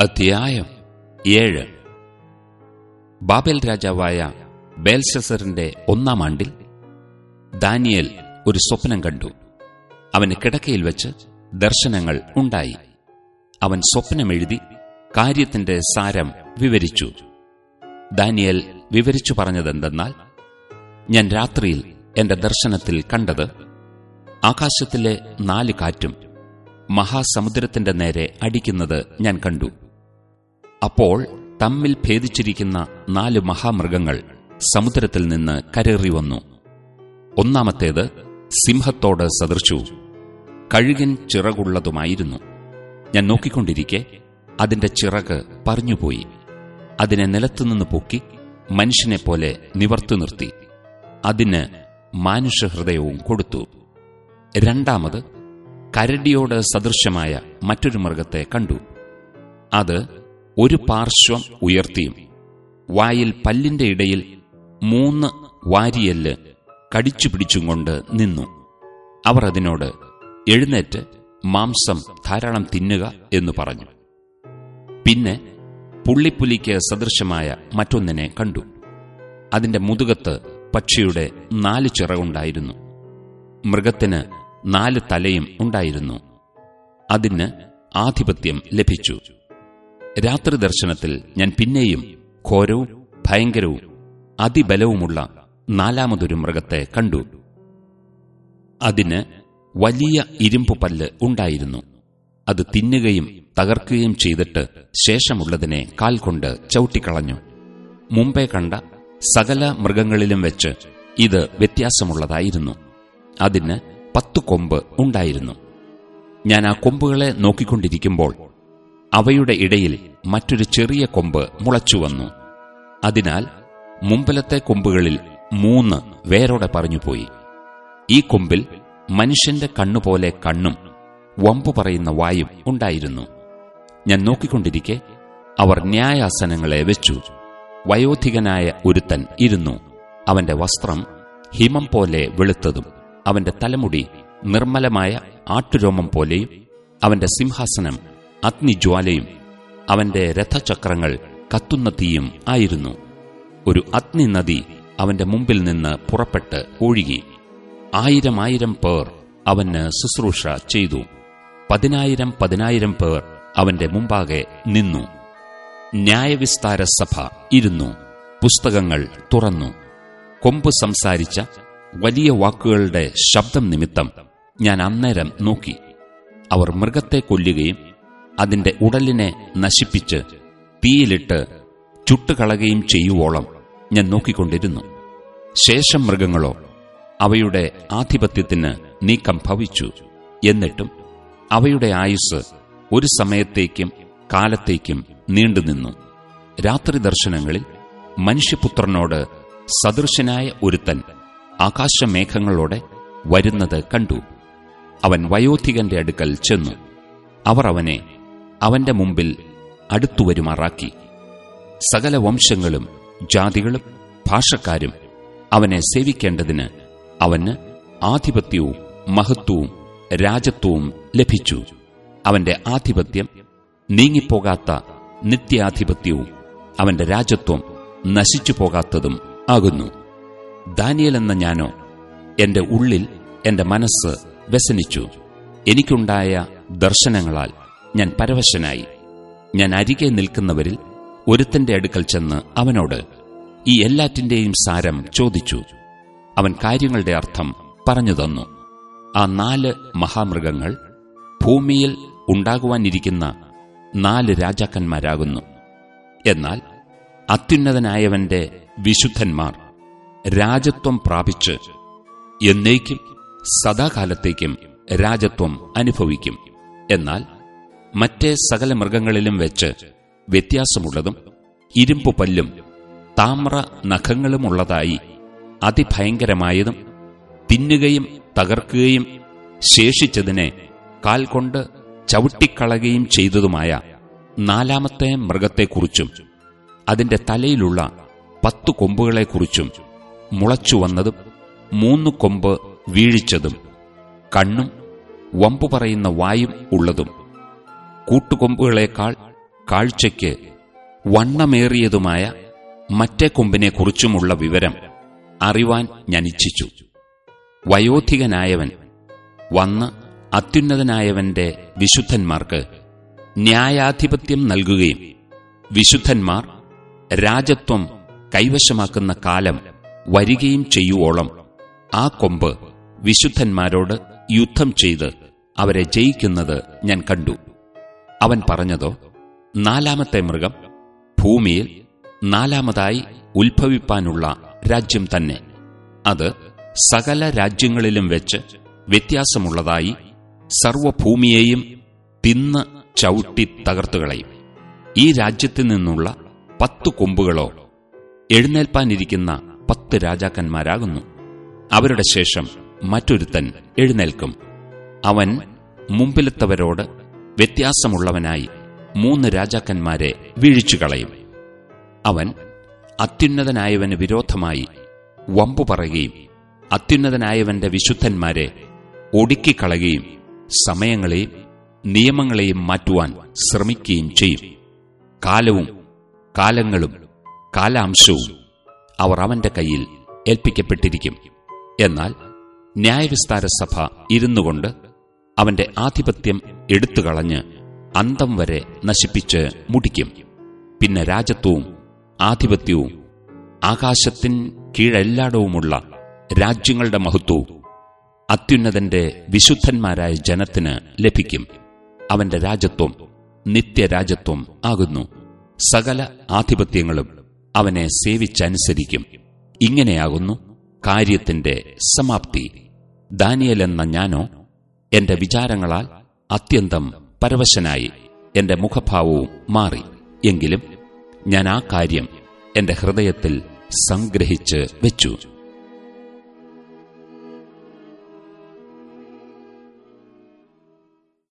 അധ്യായം ഏഴ്. ബാബേൽ രാജാവായ ബേൽഷസറിന്റെ ഒന്നാം ആണ്ടിൽ ദാനിയേൽ ഒരു സ്വപ്നം കണ്ടു. അവന് കിടക്കയിൽ വെച്ച് ദർശനങ്ങൾ ഉണ്ടായി. അവൻ സ്വപ്നമെഴുതി കാര്യത്തിന്റെ സാരം വിവരിച്ചു. ദാനിയേൽ വിവരിച്ചു പറഞ്ഞതെന്തെന്നാൽ ഞാൻ രാത്രിയിൽ എന്റെ ദർശനത്തിൽ കണ്ടത് ആകാശത്തിലെ നാല് കാറ്റും മഹാസമുദ്രത്തിന്റെ നേരെ അടിക്കുന്നത് ഞാൻ കണ്ടു. അപ്പോൾ തമ്മിൽ ഭേദിച്ചിരിക്കുന്ന നാല് മഹാമൃഗങ്ങൾ സമുദ്രത്തിൽ നിന്ന് കരേറി വന്നു. ഒന്നാമത്തേത് സിംഹത്തോട് സദൃശു. കഴുകൻ ചിറകുള്ളതുമായിരുന്നു. ഞാൻ നോക്കിക്കൊണ്ടിരിക്കെ അതിന്റെ ചിറക് പറഞ്ഞുപോയി. അതിനെ നിലത്തുനിന്ന് പൊക്കി മനുഷ്യനെപ്പോലെ നിവർത്തി നിർത്തി. അതിന് മാനുഷഹൃദയവും കൊടുത്തു. രണ്ടാമത് കരടിയോട് സദൃശമായ മറ്റൊരു മൃഗത്തെ കണ്ടു. അത് ഒരു പാർശ്വം ഉയർത്തിയും വായിൽ പല്ലിന്റെ ഇടയിൽ മൂന്ന് വാരിയല്ല് കടിച്ചു പിടിച്ചും കൊണ്ട് നിന്നു. അവർ അതിനോട് എഴുന്നേറ്റ് മാംസം ധാരാളം തിന്നുക എന്നു പറഞ്ഞു. പിന്നെ പുള്ളിപ്പുലിക്ക് സദൃശമായ മറ്റൊന്നിനെ കണ്ടു. അതിന്റെ മുതുകത്ത് പക്ഷിയുടെ നാല് ചിറകുണ്ടായിരുന്നു. മൃഗത്തിന് നാല് തലയും ഉണ്ടായിരുന്നു. അതിന് ആധിപത്യം ലഭിച്ചു. രാത്രി ദർശനത്തിൽ ഞാൻ പിന്നെയും ഘോരവും ഭയങ്കരവും അതിബലവുമുള്ള നാലാമതൊരു മൃഗത്തെ കണ്ടു. അതിന് വലിയ ഇരുമ്പു പല്ല് ഉണ്ടായിരുന്നു. അത് തിന്നുകയും തകർക്കുകയും ചെയ്തിട്ട് ശേഷമുള്ളതിനെ കാൽ കൊണ്ട് ചവിട്ടിക്കളഞ്ഞു. മുമ്പേ കണ്ട സകല മൃഗങ്ങളിലും വെച്ച് ഇത് വ്യത്യാസമുള്ളതായിരുന്നു. അതിന് പത്തു കൊമ്പ് ഉണ്ടായിരുന്നു. ഞാൻ ആ കൊമ്പുകളെ നോക്കിക്കൊണ്ടിരിക്കുമ്പോൾ അവയുടെ ഇടയിൽ മറ്റൊരു ചെറിയ കൊമ്പ് മുളച്ചുവന്നു. അതിനാൽ മുമ്പലത്തെ കൊമ്പുകളിൽ മൂന്ന് വേരോടെ പറഞ്ഞുപോയി. ഈ കൊമ്പിൽ മനുഷ്യന്റെ കണ്ണുപോലെ കണ്ണും വമ്പു പറയുന്ന വായും ഉണ്ടായിരുന്നു. ഞാൻ നോക്കിക്കൊണ്ടിരിക്കെ അവർ ന്യായാസനങ്ങളെ വെച്ചു. വയോധികനായ ഒരുത്തൻ ഇരുന്നു. അവന്റെ വസ്ത്രം ഹിമം പോലെ വെളുത്തതും അവന്റെ തലമുടി നിർമ്മലമായ ആട്ടുരോമം പോലെയും അവന്റെ സിംഹാസനം അഗ്നിജ്വാലയും അവന്റെ രഥചക്രങ്ങൾ കത്തുന്ന തീയും ആയിരുന്നു. ഒരു അഗ്നി നദി അവന്റെ മുമ്പിൽ നിന്ന് പുറപ്പെട്ട് ഒഴുകി. ആയിരം ആയിരം പേർ അവന് ശുശ്രൂഷ ചെയ്തു. പതിനായിരം പതിനായിരം പേർ അവന്റെ മുമ്പാകെ നിന്നു. ന്യായവിസ്താര സഭ ഇരുന്നു. പുസ്തകങ്ങൾ തുറന്നു. കൊമ്പ് സംസാരിച്ച വലിയ വാക്കുകളുടെ ശബ്ദം നിമിത്തം ഞാൻ അന്നേരം നോക്കി. അവർ മൃഗത്തെ കൊല്ലുകയും അതിന്റെ ഉടലിനെ നശിപ്പിച്ച് തീയിലിട്ട് ചുട്ടുകളയുകയും ചെയ്യുവോളം ഞാൻ നോക്കിക്കൊണ്ടിരുന്നു. ശേഷം മൃഗങ്ങളോ അവയുടെ ആധിപത്യത്തിന് നീക്കം ഭവിച്ചു. എന്നിട്ടും അവയുടെ ആയുസ് ഒരു സമയത്തേക്കും കാലത്തേക്കും നീണ്ടുനിന്നു രാത്രി ദർശനങ്ങളിൽ മനുഷ്യപുത്രനോട് സദൃശനായ ഒരുത്തൻ ആകാശമേഘങ്ങളോടെ വരുന്നത് കണ്ടു. അവൻ വയോധികന്റെ അടുക്കൽ ചെന്നു. അവർ അവനെ അവന്റെ മുമ്പിൽ അടുത്തുവരുമാറാക്കി. സകല വംശങ്ങളും ജാതികളും ഭാഷക്കാരും അവനെ സേവിക്കേണ്ടതിന് അവന് ആധിപത്യവും മഹത്വവും രാജത്വവും ലഭിച്ചു. അവന്റെ ആധിപത്യം നീങ്ങിപ്പോകാത്ത നിത്യാധിപത്യവും അവന്റെ രാജത്വം നശിച്ചു പോകാത്തതും ആകുന്നു. ദാനിയൽ എന്ന ഞാനോ എന്റെ ഉള്ളിൽ എന്റെ മനസ്സ് വ്യസനിച്ചു. എനിക്കുണ്ടായ ദർശനങ്ങളാൽ ഞാൻ പരവശനായി. ഞാൻ അരികെ നിൽക്കുന്നവരിൽ ഒരുത്തന്റെ അടുക്കൽ ചെന്ന് അവനോട് ഈ എല്ലാറ്റിന്റെയും സാരം ചോദിച്ചു. അവൻ കാര്യങ്ങളുടെ അർത്ഥം പറഞ്ഞു തന്നു. ആ നാല് മഹാമൃഗങ്ങൾ ഭൂമിയിൽ ഉണ്ടാകുവാനിരിക്കുന്ന നാല് രാജാക്കന്മാരാകുന്നു. എന്നാൽ അത്യുന്നതനായവന്റെ വിശുദ്ധന്മാർ രാജത്വം പ്രാപിച്ച് എന്നേക്കും സദാകാലത്തേക്കും രാജത്വം അനുഭവിക്കും. എന്നാൽ മറ്റേ സകല മൃഗങ്ങളിലും വെച്ച് വ്യത്യാസമുള്ളതും ഇരുമ്പു പല്ലും താമ്ര നഖങ്ങളുമുള്ളതായി അതിഭയങ്കരമായതും തിന്നുകയും തകർക്കുകയും ശേഷിച്ചതിനെ കാൽ കൊണ്ട് ചവിട്ടിക്കളയുകയും ചെയ്തതുമായ നാലാമത്തെ മൃഗത്തെക്കുറിച്ചും അതിന്റെ തലയിലുള്ള പത്തു കൊമ്പുകളെക്കുറിച്ചും മുളച്ചുവന്നതും മൂന്ന് കൊമ്പ് വീഴിച്ചതും കണ്ണും വമ്പു പറയുന്ന വായും ഉള്ളതും കൂട്ടുകൊമ്പുകളേക്കാൾ കാഴ്ചയ്ക്ക് വണ്ണമേറിയതുമായ മറ്റേ കൊമ്പിനെക്കുറിച്ചുമുള്ള വിവരം അറിവാൻ ഞാൻ വയോധികനായവൻ വന്ന് അത്യുന്നതനായവന്റെ വിശുദ്ധന്മാർക്ക് ന്യായാധിപത്യം നൽകുകയും വിശുദ്ധന്മാർ രാജത്വം കൈവശമാക്കുന്ന കാലം വരികയും ചെയ്യുവോളം ആ കൊമ്പ് വിശുദ്ധന്മാരോട് യുദ്ധം ചെയ്ത് അവരെ ജയിക്കുന്നത് ഞാൻ കണ്ടു. അവൻ പറഞ്ഞതോ നാലാമത്തെ മൃഗം ഭൂമിയിൽ നാലാമതായി ഉത്ഭവിപ്പാനുള്ള രാജ്യം തന്നെ. അത് സകല രാജ്യങ്ങളിലും വെച്ച് വ്യത്യാസമുള്ളതായി സർവഭൂമിയെയും തിന്ന് ചവിട്ടി തകർത്തുകളയും ഈ രാജ്യത്തിൽ നിന്നുള്ള പത്തു കൊമ്പുകളോ എഴുന്നേൽപ്പാനിരിക്കുന്ന പത്ത് രാജാക്കന്മാരാകുന്നു. അവരുടെ ശേഷം മറ്റൊരുത്തൻ എഴുന്നേൽക്കും. അവൻ മുമ്പിലത്തവരോട് വ്യത്യാസമുള്ളവനായി മൂന്ന് രാജാക്കന്മാരെ വീഴിച്ചുകളയും. അവൻ അത്യുന്നതനായവന് വിരോധമായി വമ്പു പറയുകയും അത്യുന്നതനായവന്റെ വിശുദ്ധന്മാരെ ഒടുക്കിക്കളയുകയും സമയങ്ങളെയും നിയമങ്ങളെയും മാറ്റുവാൻ ശ്രമിക്കുകയും ചെയ്യും. കാലവും കാലങ്ങളും കാലാംശവും അവർ അവന്റെ കയ്യിൽ ഏൽപ്പിക്കപ്പെട്ടിരിക്കും. എന്നാൽ ന്യായവിസ്താര സഭ ഇരുന്നുകൊണ്ട് അവന്റെ ആധിപത്യം എടുത്തുകളഞ്ഞ് അന്തം വരെ നശിപ്പിച്ച് മുടിക്കും. പിന്നെ രാജത്വവും ആധിപത്യവും ആകാശത്തിൻ കീഴെല്ലാടവുമുള്ള രാജ്യങ്ങളുടെ മഹത്വവും അത്യുന്നതന്റെ വിശുദ്ധന്മാരായ ജനത്തിന് ലഭിക്കും. അവന്റെ രാജത്വം നിത്യരാജത്വം ആകുന്നു. സകല ആധിപത്യങ്ങളും അവനെ സേവിച്ചനുസരിക്കും. ഇങ്ങനെയാകുന്നു കാര്യത്തിന്റെ സമാപ്തി. ദാനിയലെന്ന ഞാനോ എന്റെ വിചാരങ്ങളാൽ അത്യന്തം പരവശനായി എന്റെ മുഖഭാവവും മാറി. എങ്കിലും ഞാൻ ആ കാര്യം എന്റെ ഹൃദയത്തിൽ സംഗ്രഹിച്ച് വെച്ചു.